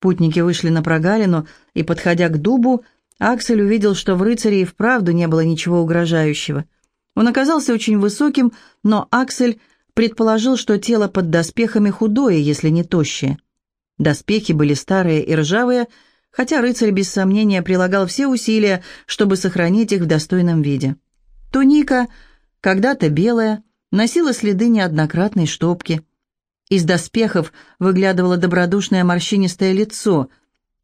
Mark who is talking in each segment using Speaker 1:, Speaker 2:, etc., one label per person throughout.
Speaker 1: Путники вышли на прогалину, и, подходя к дубу, Аксель увидел, что в рыцаре и вправду не было ничего угрожающего. Он оказался очень высоким, но Аксель предположил, что тело под доспехами худое, если не тощее. Доспехи были старые и ржавые, хотя рыцарь без сомнения прилагал все усилия, чтобы сохранить их в достойном виде. Туника, когда-то белая, носила следы неоднократной штопки. Из доспехов выглядывало добродушное морщинистое лицо.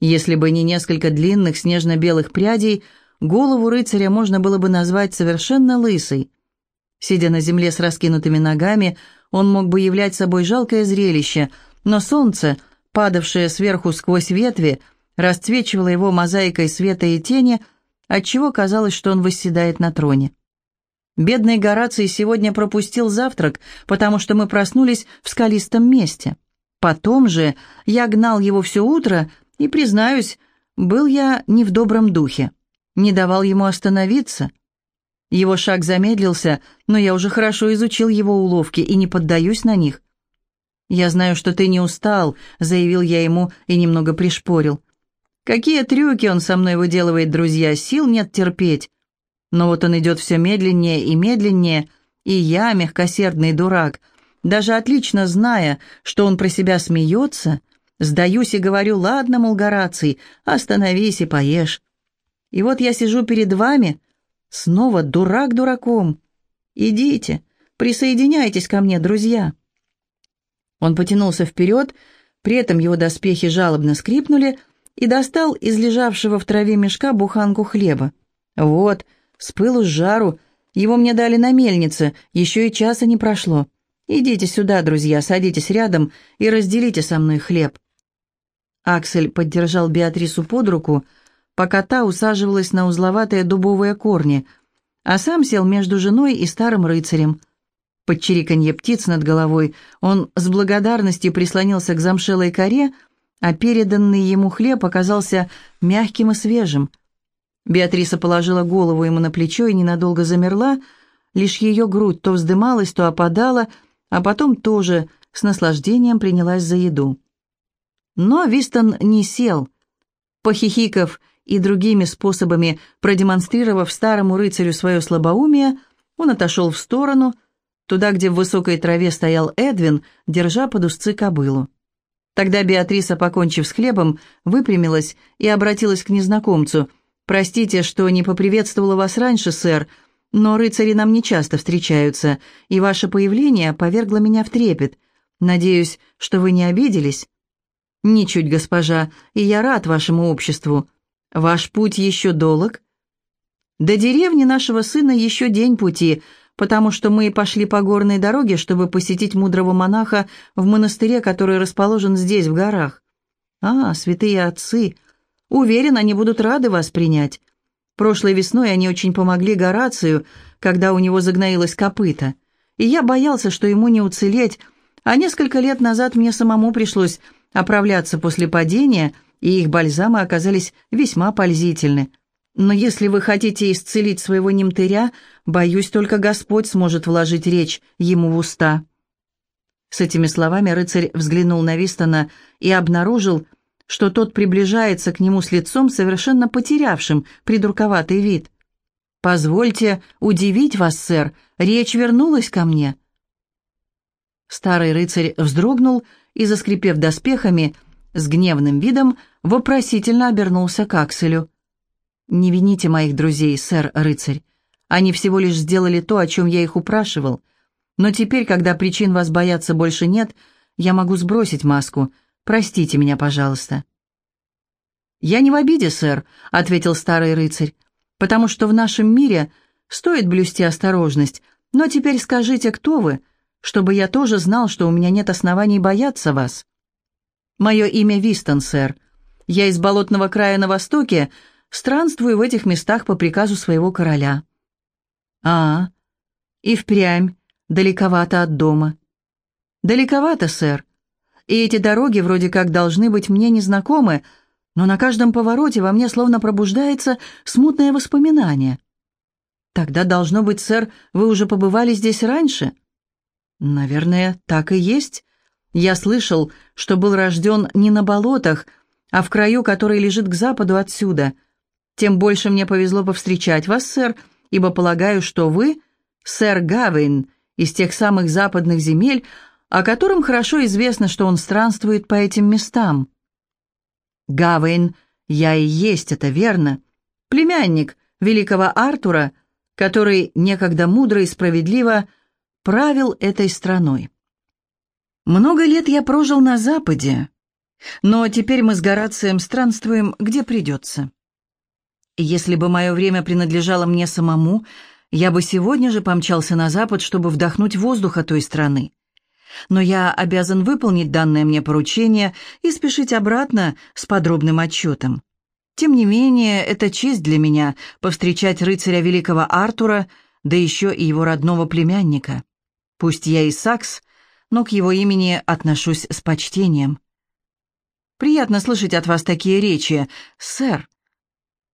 Speaker 1: Если бы не несколько длинных снежно-белых прядей, голову рыцаря можно было бы назвать совершенно лысой. Сидя на земле с раскинутыми ногами, он мог бы являть собой жалкое зрелище, но солнце, падавшее сверху сквозь ветви, расцвечивало его мозаикой света и тени, отчего казалось, что он восседает на троне. Бедный Гораций сегодня пропустил завтрак, потому что мы проснулись в скалистом месте. Потом же я гнал его все утро, и, признаюсь, был я не в добром духе. Не давал ему остановиться. Его шаг замедлился, но я уже хорошо изучил его уловки и не поддаюсь на них. «Я знаю, что ты не устал», — заявил я ему и немного пришпорил. «Какие трюки он со мной выделывает, друзья, сил нет терпеть. Но вот он идет все медленнее и медленнее, и я, мягкосердный дурак, даже отлично зная, что он про себя смеется, сдаюсь и говорю, ладно, мол, Гораций, остановись и поешь. И вот я сижу перед вами, снова дурак дураком. Идите, присоединяйтесь ко мне, друзья. Он потянулся вперед, при этом его доспехи жалобно скрипнули и достал из лежавшего в траве мешка буханку хлеба. «Вот, с пылу с жару. Его мне дали на мельнице, еще и часа не прошло. Идите сюда, друзья, садитесь рядом и разделите со мной хлеб». Аксель поддержал Беатрису под руку, пока та усаживалась на узловатые дубовые корни, а сам сел между женой и старым рыцарем. Под чириканье птиц над головой он с благодарностью прислонился к замшелой коре, а переданный ему хлеб оказался мягким и свежим – Беатриса положила голову ему на плечо и ненадолго замерла, лишь ее грудь то вздымалась, то опадала, а потом тоже с наслаждением принялась за еду. Но Вистон не сел. Похихиков и другими способами продемонстрировав старому рыцарю свое слабоумие, он отошел в сторону, туда, где в высокой траве стоял Эдвин, держа под узцы кобылу. Тогда Беатриса, покончив с хлебом, выпрямилась и обратилась к незнакомцу – «Простите, что не поприветствовала вас раньше, сэр, но рыцари нам не часто встречаются, и ваше появление повергло меня в трепет. Надеюсь, что вы не обиделись?» «Ничуть, госпожа, и я рад вашему обществу. Ваш путь еще долг?» «До деревни нашего сына еще день пути», потому что мы пошли по горной дороге, чтобы посетить мудрого монаха в монастыре, который расположен здесь, в горах. А, святые отцы, Уверен, они будут рады вас принять. Прошлой весной они очень помогли Горацию, когда у него загноилось копыто. И я боялся, что ему не уцелеть, а несколько лет назад мне самому пришлось оправляться после падения, и их бальзамы оказались весьма пользительны. Но если вы хотите исцелить своего немтыря, боюсь, только Господь сможет вложить речь ему в уста». С этими словами рыцарь взглянул на Вистона и обнаружил, что тот приближается к нему с лицом, совершенно потерявшим придурковатый вид. «Позвольте удивить вас, сэр, речь вернулась ко мне». Старый рыцарь вздрогнул и, заскрипев доспехами, с гневным видом вопросительно обернулся к Акселю. «Не вините моих друзей, сэр рыцарь. Они всего лишь сделали то, о чем я их упрашивал. Но теперь, когда причин вас бояться больше нет, я могу сбросить маску» Простите меня, пожалуйста». «Я не в обиде, сэр», — ответил старый рыцарь, «потому что в нашем мире стоит блюсти осторожность. Но теперь скажите, кто вы, чтобы я тоже знал, что у меня нет оснований бояться вас». «Мое имя Вистон, сэр. Я из болотного края на востоке, странствую в этих местах по приказу своего короля». «А, и впрямь, далековато от дома». «Далековато, сэр и эти дороги вроде как должны быть мне незнакомы, но на каждом повороте во мне словно пробуждается смутное воспоминание. Тогда, должно быть, сэр, вы уже побывали здесь раньше? Наверное, так и есть. Я слышал, что был рожден не на болотах, а в краю, который лежит к западу отсюда. Тем больше мне повезло повстречать вас, сэр, ибо полагаю, что вы, сэр Гавейн, из тех самых западных земель, о котором хорошо известно, что он странствует по этим местам. Гавейн, я и есть, это верно. Племянник великого Артура, который некогда мудро и справедливо правил этой страной. Много лет я прожил на Западе, но теперь мы с Горацием странствуем, где придется. Если бы мое время принадлежало мне самому, я бы сегодня же помчался на Запад, чтобы вдохнуть воздуха той страны. Но я обязан выполнить данное мне поручение и спешить обратно с подробным отчетом. Тем не менее, это честь для меня повстречать рыцаря великого Артура, да еще и его родного племянника. Пусть я и Сакс, но к его имени отношусь с почтением. Приятно слышать от вас такие речи, сэр.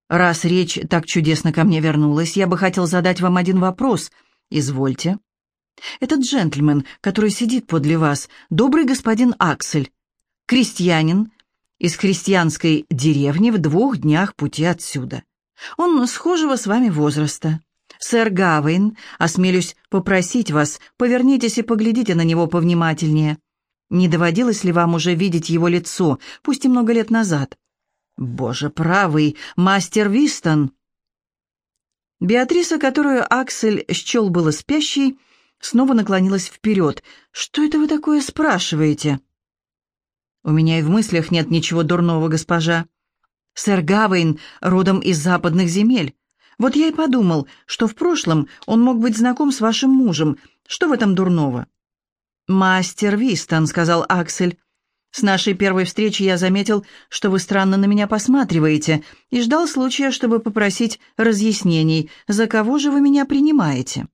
Speaker 1: Раз речь так чудесно ко мне вернулась, я бы хотел задать вам один вопрос. Извольте. Этот джентльмен, который сидит подле вас, добрый господин Аксель, крестьянин из крестьянской деревни в двух днях пути отсюда. Он схожего с вами возраста. «Сэр Гавейн, осмелюсь попросить вас, повернитесь и поглядите на него повнимательнее. Не доводилось ли вам уже видеть его лицо, пусть и много лет назад?» «Боже правый, мастер Вистон!» Беатриса, которую Аксель счел было спящей, снова наклонилась вперед. «Что это вы такое спрашиваете?» «У меня и в мыслях нет ничего дурного, госпожа. Сэр Гавейн родом из западных земель. Вот я и подумал, что в прошлом он мог быть знаком с вашим мужем. Что в этом дурного?» «Мастер Вистон», — сказал Аксель. «С нашей первой встречи я заметил, что вы странно на меня посматриваете, и ждал случая, чтобы попросить разъяснений, за кого же вы меня принимаете».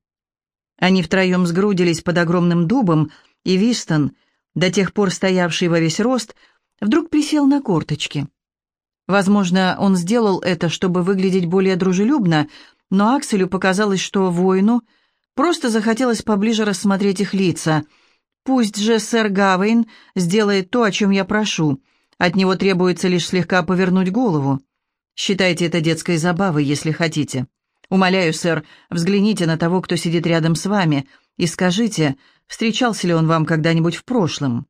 Speaker 1: Они втроем сгрудились под огромным дубом, и Вистон, до тех пор стоявший во весь рост, вдруг присел на корточки. Возможно, он сделал это, чтобы выглядеть более дружелюбно, но Акселю показалось, что воину просто захотелось поближе рассмотреть их лица. «Пусть же сэр Гавейн сделает то, о чем я прошу. От него требуется лишь слегка повернуть голову. Считайте это детской забавой, если хотите. Умоляю, сэр, взгляните на того, кто сидит рядом с вами, и скажите, встречался ли он вам когда-нибудь в прошлом?»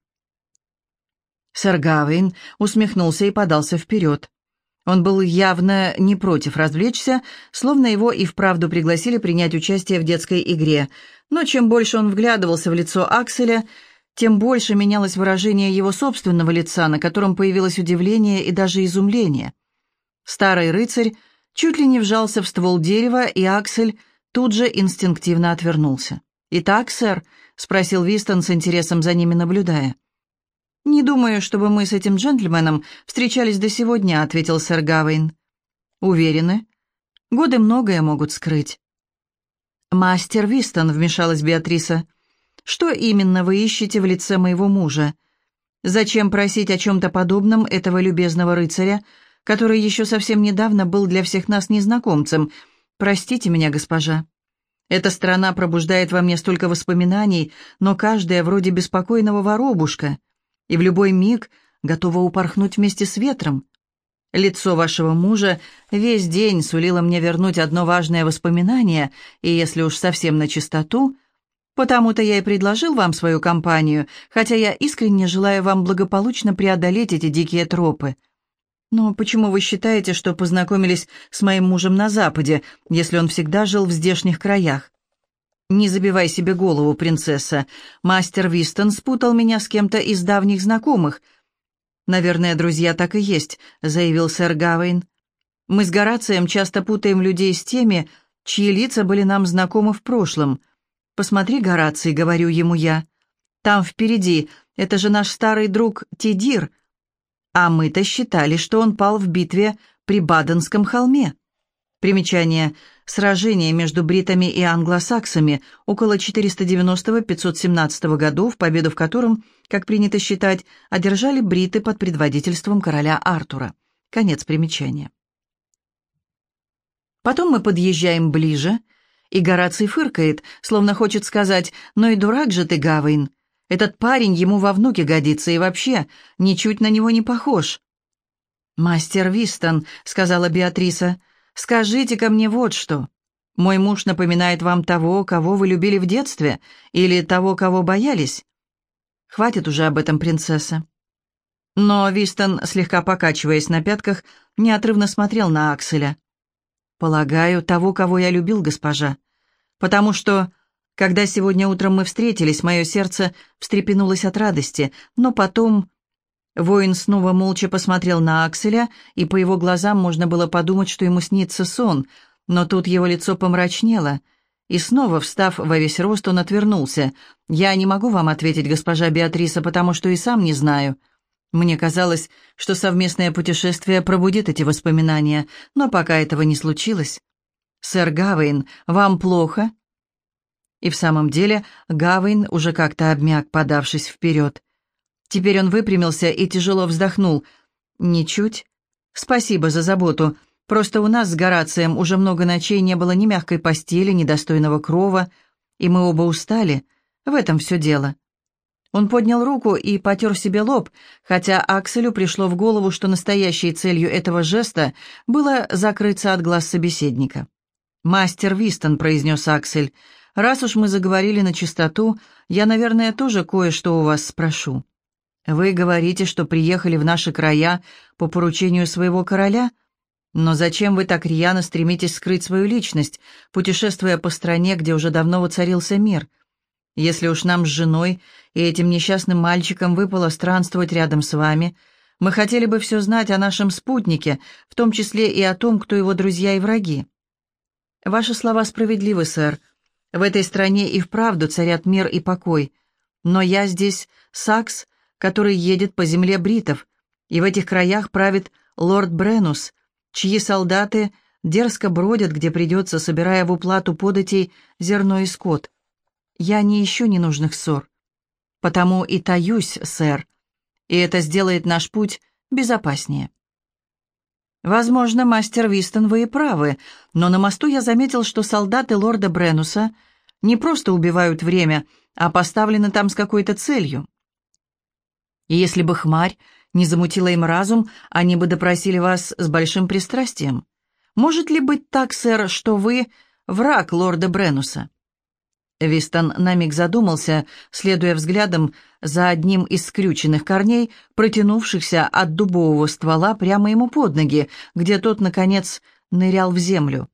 Speaker 1: Сэр Гавейн усмехнулся и подался вперед. Он был явно не против развлечься, словно его и вправду пригласили принять участие в детской игре. Но чем больше он вглядывался в лицо Акселя, тем больше менялось выражение его собственного лица, на котором появилось удивление и даже изумление. Старый рыцарь чуть ли не вжался в ствол дерева, и Аксель тут же инстинктивно отвернулся. «Итак, сэр?» — спросил Вистон с интересом за ними наблюдая. «Не думаю, чтобы мы с этим джентльменом встречались до сегодня», — ответил сэр Гавейн. «Уверены? Годы многое могут скрыть». «Мастер Вистон», — вмешалась Беатриса, — «что именно вы ищете в лице моего мужа? Зачем просить о чем-то подобном этого любезного рыцаря, который еще совсем недавно был для всех нас незнакомцем? Простите меня, госпожа». Эта страна пробуждает во мне столько воспоминаний, но каждая вроде беспокойного воробушка и в любой миг готова упорхнуть вместе с ветром. Лицо вашего мужа весь день сулило мне вернуть одно важное воспоминание, и если уж совсем на чистоту, потому-то я и предложил вам свою компанию, хотя я искренне желаю вам благополучно преодолеть эти дикие тропы. Но почему вы считаете, что познакомились с моим мужем на Западе, если он всегда жил в здешних краях? «Не забивай себе голову, принцесса. Мастер Вистон спутал меня с кем-то из давних знакомых». «Наверное, друзья так и есть», — заявил сэр Гавейн. «Мы с Горацием часто путаем людей с теми, чьи лица были нам знакомы в прошлом. Посмотри, Гораций, — говорю ему я. Там впереди, это же наш старый друг Тидир. А мы-то считали, что он пал в битве при Баденском холме». Примечание — Сражение между бритами и англосаксами около 490-517 годов, победу в котором, как принято считать, одержали бриты под предводительством короля Артура. Конец примечания. Потом мы подъезжаем ближе, и Гораций фыркает, словно хочет сказать «Ну и дурак же ты, Гавейн! Этот парень ему во внуке годится и вообще ничуть на него не похож». «Мастер Вистон», — сказала Беатриса, — «скажите-ка мне вот что. Мой муж напоминает вам того, кого вы любили в детстве, или того, кого боялись?» «Хватит уже об этом, принцесса». Но Вистон, слегка покачиваясь на пятках, неотрывно смотрел на Акселя. «Полагаю, того, кого я любил, госпожа. Потому что, когда сегодня утром мы встретились, мое сердце встрепенулось от радости, но потом Воин снова молча посмотрел на Акселя, и по его глазам можно было подумать, что ему снится сон, но тут его лицо помрачнело, и снова, встав во весь рост, он отвернулся. «Я не могу вам ответить, госпожа Беатриса, потому что и сам не знаю». Мне казалось, что совместное путешествие пробудит эти воспоминания, но пока этого не случилось. «Сэр Гавейн, вам плохо?» И в самом деле Гавейн уже как-то обмяк, подавшись вперед. Теперь он выпрямился и тяжело вздохнул. «Ничуть. Спасибо за заботу. Просто у нас с Горацием уже много ночей не было ни мягкой постели, ни достойного крова, и мы оба устали. В этом все дело». Он поднял руку и потер себе лоб, хотя Акселю пришло в голову, что настоящей целью этого жеста было закрыться от глаз собеседника. «Мастер Вистон», — произнес Аксель, — «раз уж мы заговорили на чистоту, я, наверное, тоже кое-что у вас спрошу». Вы говорите, что приехали в наши края по поручению своего короля? Но зачем вы так рьяно стремитесь скрыть свою личность, путешествуя по стране, где уже давно воцарился мир? Если уж нам с женой и этим несчастным мальчиком выпало странствовать рядом с вами, мы хотели бы все знать о нашем спутнике, в том числе и о том, кто его друзья и враги. Ваши слова справедливы, сэр. В этой стране и вправду царят мир и покой. Но я здесь, Сакс, который едет по земле бритов, и в этих краях правит лорд Бренус, чьи солдаты дерзко бродят, где придется, собирая в уплату податей зерно и скот. Я не ищу ненужных ссор. Потому и таюсь, сэр, и это сделает наш путь безопаснее. Возможно, мастер Вистон, вы и правы, но на мосту я заметил, что солдаты лорда Бренуса не просто убивают время, а поставлены там с какой-то целью. И если бы хмарь не замутила им разум, они бы допросили вас с большим пристрастием. Может ли быть так, сэр, что вы враг лорда Бренуса?» Вистон на миг задумался, следуя взглядом за одним из скрюченных корней, протянувшихся от дубового ствола прямо ему под ноги, где тот, наконец, нырял в землю.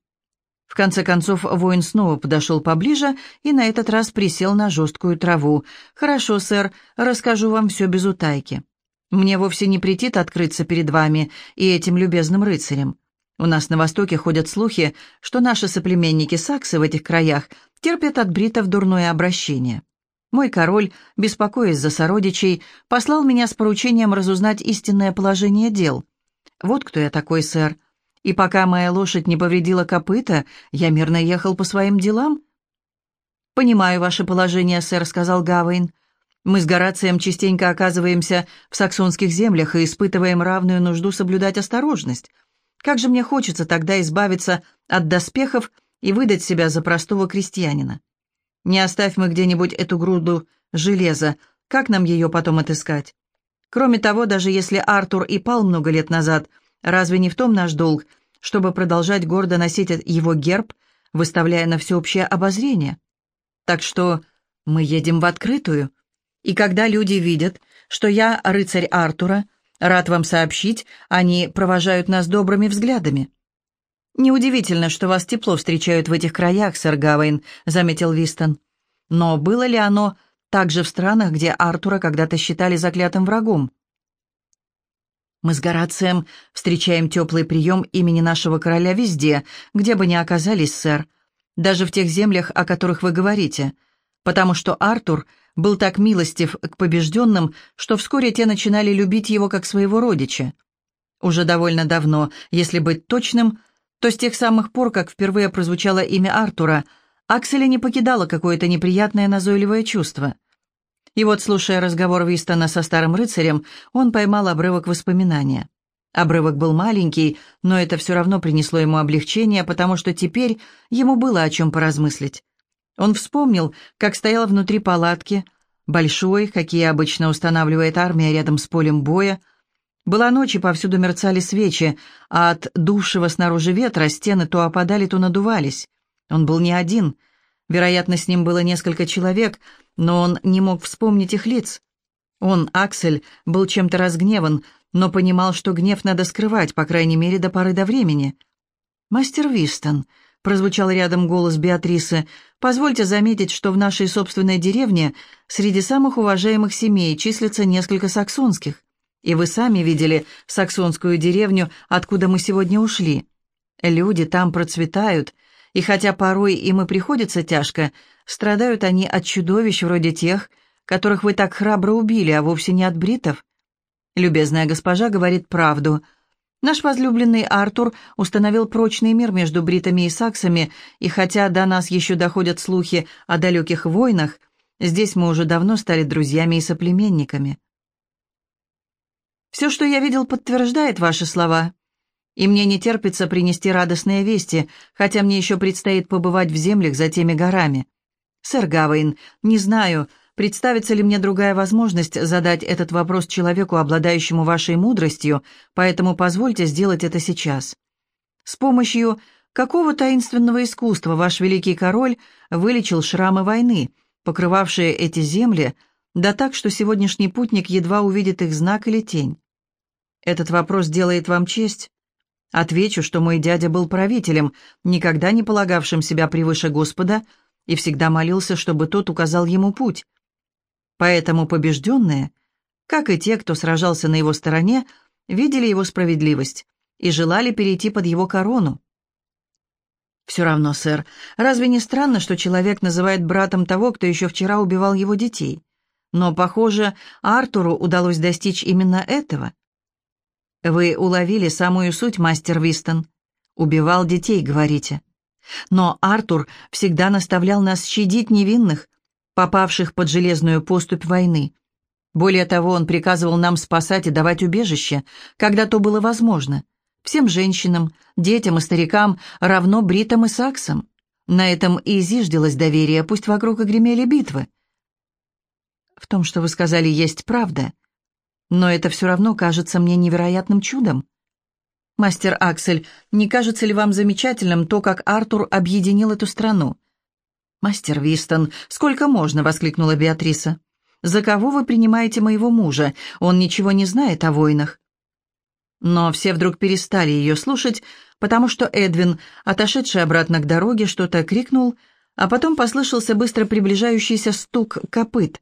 Speaker 1: В конце концов, воин снова подошел поближе и на этот раз присел на жесткую траву. «Хорошо, сэр, расскажу вам все без утайки. Мне вовсе не претит открыться перед вами и этим любезным рыцарем. У нас на Востоке ходят слухи, что наши соплеменники-саксы в этих краях терпят от бритов дурное обращение. Мой король, беспокоясь за сородичей, послал меня с поручением разузнать истинное положение дел. Вот кто я такой, сэр и пока моя лошадь не повредила копыта, я мирно ехал по своим делам». «Понимаю ваше положение, сэр», — сказал Гавейн. «Мы с Горацием частенько оказываемся в саксонских землях и испытываем равную нужду соблюдать осторожность. Как же мне хочется тогда избавиться от доспехов и выдать себя за простого крестьянина. Не оставь мы где-нибудь эту груду железа, как нам ее потом отыскать? Кроме того, даже если Артур и пал много лет назад — Разве не в том наш долг, чтобы продолжать гордо носить его герб, выставляя на всеобщее обозрение? Так что мы едем в открытую. И когда люди видят, что я рыцарь Артура, рад вам сообщить, они провожают нас добрыми взглядами. «Неудивительно, что вас тепло встречают в этих краях, сэр Гавейн», — заметил Вистон. «Но было ли оно также в странах, где Артура когда-то считали заклятым врагом?» Мы с Горацием встречаем теплый прием имени нашего короля везде, где бы ни оказались, сэр. Даже в тех землях, о которых вы говорите. Потому что Артур был так милостив к побежденным, что вскоре те начинали любить его как своего родича. Уже довольно давно, если быть точным, то с тех самых пор, как впервые прозвучало имя Артура, Акселя не покидало какое-то неприятное назойливое чувство – и вот, слушая разговор Вистона со старым рыцарем, он поймал обрывок воспоминания. Обрывок был маленький, но это все равно принесло ему облегчение, потому что теперь ему было о чем поразмыслить. Он вспомнил, как стоял внутри палатки, большой, какие обычно устанавливает армия рядом с полем боя, Была ночь, и повсюду мерцали свечи, а от дувшего снаружи ветра стены то опадали, то надувались. Он был не один. Вероятно, с ним было несколько человек, но он не мог вспомнить их лиц. Он, Аксель, был чем-то разгневан, но понимал, что гнев надо скрывать, по крайней мере, до поры до времени. «Мастер Вистон», — прозвучал рядом голос Беатрисы, — «позвольте заметить, что в нашей собственной деревне среди самых уважаемых семей числится несколько саксонских. И вы сами видели саксонскую деревню, откуда мы сегодня ушли. Люди там процветают, и хотя порой им и приходится тяжко, страдают они от чудовищ вроде тех, которых вы так храбро убили, а вовсе не от бритов. Любезная госпожа говорит правду. Наш возлюбленный Артур установил прочный мир между бритами и саксами, и хотя до нас еще доходят слухи о далеких войнах, здесь мы уже давно стали друзьями и соплеменниками. Все, что я видел, подтверждает ваши слова. И мне не терпится принести радостные вести, хотя мне еще предстоит побывать в землях за теми горами. Сэр Гавейн, не знаю, представится ли мне другая возможность задать этот вопрос человеку, обладающему вашей мудростью, поэтому позвольте сделать это сейчас. С помощью какого таинственного искусства ваш великий король вылечил шрамы войны, покрывавшие эти земли, да так, что сегодняшний путник едва увидит их знак или тень. Этот вопрос делает вам честь? Отвечу, что мой дядя был правителем, никогда не полагавшим себя превыше Господа, и всегда молился, чтобы тот указал ему путь. Поэтому побежденные, как и те, кто сражался на его стороне, видели его справедливость и желали перейти под его корону. «Все равно, сэр, разве не странно, что человек называет братом того, кто еще вчера убивал его детей? Но, похоже, Артуру удалось достичь именно этого. Вы уловили самую суть, мастер Вистон. Убивал детей, говорите. Но Артур всегда наставлял нас щадить невинных, попавших под железную поступь войны. Более того, он приказывал нам спасать и давать убежище, когда то было возможно. Всем женщинам, детям и старикам, равно бритам и саксам. На этом и зиждилось доверие, пусть вокруг и гремели битвы. В том, что вы сказали, есть правда — но это все равно кажется мне невероятным чудом. Мастер Аксель, не кажется ли вам замечательным то, как Артур объединил эту страну? Мастер Вистон, сколько можно, воскликнула Беатриса. За кого вы принимаете моего мужа? Он ничего не знает о войнах. Но все вдруг перестали ее слушать, потому что Эдвин, отошедший обратно к дороге, что-то крикнул, а потом послышался быстро приближающийся стук копыт.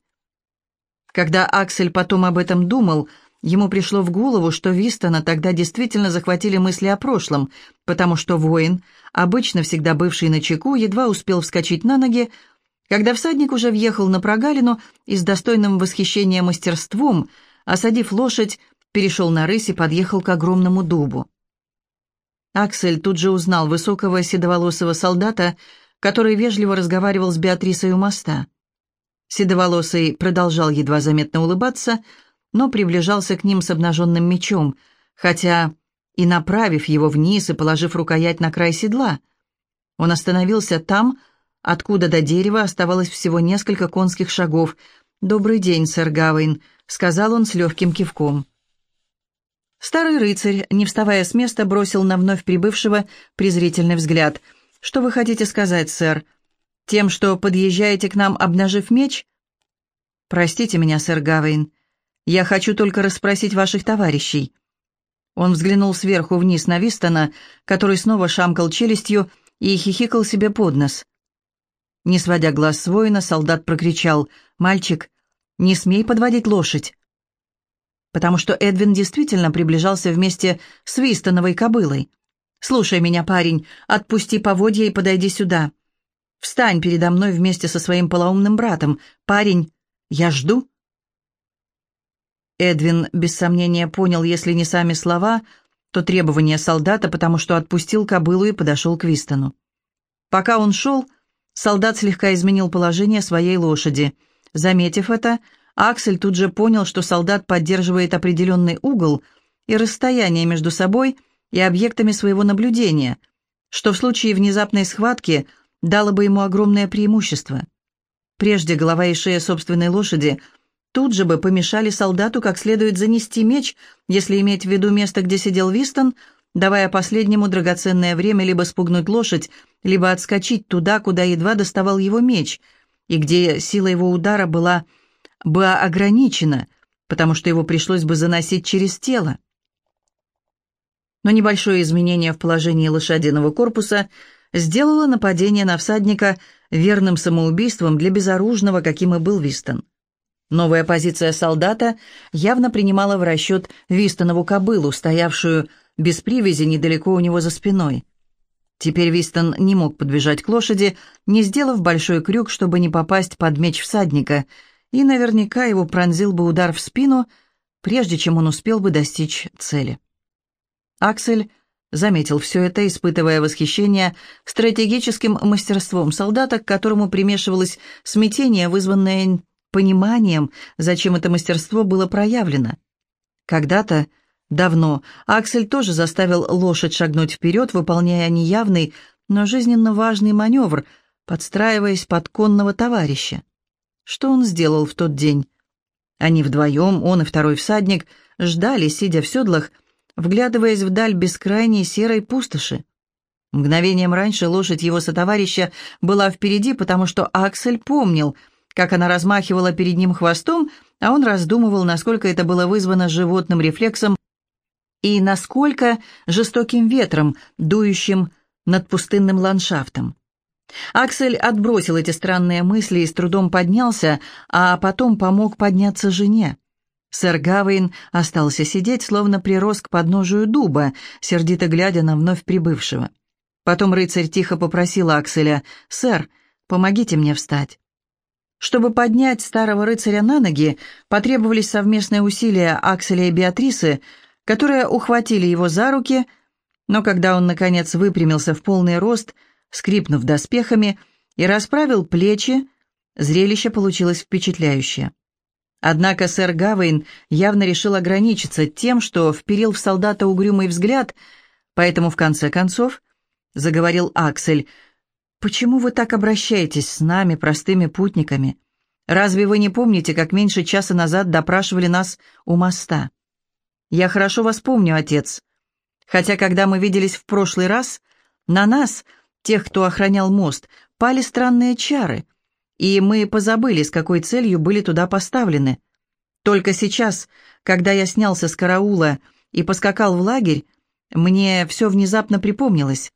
Speaker 1: Когда Аксель потом об этом думал, ему пришло в голову, что Вистона тогда действительно захватили мысли о прошлом, потому что воин, обычно всегда бывший на чеку, едва успел вскочить на ноги, когда всадник уже въехал на прогалину и с достойным восхищения мастерством, осадив лошадь, перешел на рысь и подъехал к огромному дубу. Аксель тут же узнал высокого седоволосого солдата, который вежливо разговаривал с Беатрисой у моста. Седоволосый продолжал едва заметно улыбаться, но приближался к ним с обнаженным мечом, хотя и направив его вниз и положив рукоять на край седла. Он остановился там, откуда до дерева оставалось всего несколько конских шагов. «Добрый день, сэр Гавейн», — сказал он с легким кивком. Старый рыцарь, не вставая с места, бросил на вновь прибывшего презрительный взгляд. «Что вы хотите сказать, сэр? Тем, что подъезжаете к нам, обнажив меч? Простите меня, сэр Гавейн. Я хочу только расспросить ваших товарищей. Он взглянул сверху вниз на Вистона, который снова шамкал челюстью и хихикал себе под нос. Не сводя глаз с воина, солдат прокричал «Мальчик, не смей подводить лошадь!» Потому что Эдвин действительно приближался вместе с Вистоновой кобылой. «Слушай меня, парень, отпусти поводья и подойди сюда. Встань передо мной вместе со своим полоумным братом. Парень, я жду». Эдвин без сомнения понял, если не сами слова, то требования солдата, потому что отпустил кобылу и подошел к Вистону. Пока он шел, солдат слегка изменил положение своей лошади. Заметив это, Аксель тут же понял, что солдат поддерживает определенный угол и расстояние между собой и объектами своего наблюдения, что в случае внезапной схватки – дало бы ему огромное преимущество. Прежде голова и шея собственной лошади тут же бы помешали солдату как следует занести меч, если иметь в виду место, где сидел Вистон, давая последнему драгоценное время либо спугнуть лошадь, либо отскочить туда, куда едва доставал его меч, и где сила его удара была бы ограничена, потому что его пришлось бы заносить через тело. Но небольшое изменение в положении лошадиного корпуса сделало нападение на всадника верным самоубийством для безоружного, каким и был Вистон. Новая позиция солдата явно принимала в расчет Вистонову кобылу, стоявшую без привязи недалеко у него за спиной. Теперь Вистон не мог подбежать к лошади, не сделав большой крюк, чтобы не попасть под меч всадника, и наверняка его пронзил бы удар в спину, прежде чем он успел бы достичь цели. Аксель заметил все это, испытывая восхищение стратегическим мастерством солдата, к которому примешивалось смятение, вызванное пониманием, зачем это мастерство было проявлено. Когда-то, давно, Аксель тоже заставил лошадь шагнуть вперед, выполняя неявный, но жизненно важный маневр, подстраиваясь под конного товарища. Что он сделал в тот день? Они вдвоем, он и второй всадник, ждали, сидя в седлах, вглядываясь вдаль бескрайней серой пустоши. Мгновением раньше лошадь его сотоварища была впереди, потому что Аксель помнил — как она размахивала перед ним хвостом, а он раздумывал, насколько это было вызвано животным рефлексом и насколько жестоким ветром, дующим над пустынным ландшафтом. Аксель отбросил эти странные мысли и с трудом поднялся, а потом помог подняться жене. Сэр Гавейн остался сидеть, словно прирос к подножию дуба, сердито глядя на вновь прибывшего. Потом рыцарь тихо попросил Акселя, «Сэр, помогите мне встать». Чтобы поднять старого рыцаря на ноги, потребовались совместные усилия Акселя и Беатрисы, которые ухватили его за руки, но когда он, наконец, выпрямился в полный рост, скрипнув доспехами, и расправил плечи, зрелище получилось впечатляющее. Однако сэр Гавейн явно решил ограничиться тем, что вперил в солдата угрюмый взгляд, поэтому, в конце концов, заговорил Аксель, «Почему вы так обращаетесь с нами, простыми путниками? Разве вы не помните, как меньше часа назад допрашивали нас у моста? Я хорошо вас помню, отец. Хотя, когда мы виделись в прошлый раз, на нас, тех, кто охранял мост, пали странные чары, и мы позабыли, с какой целью были туда поставлены. Только сейчас, когда я снялся с караула и поскакал в лагерь, мне все внезапно припомнилось.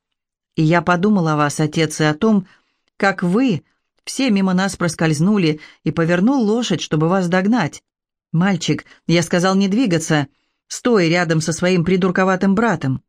Speaker 1: И я подумал о вас, отец, и о том, как вы все мимо нас проскользнули и повернул лошадь, чтобы вас догнать. Мальчик, я сказал не двигаться, стой рядом со своим придурковатым братом.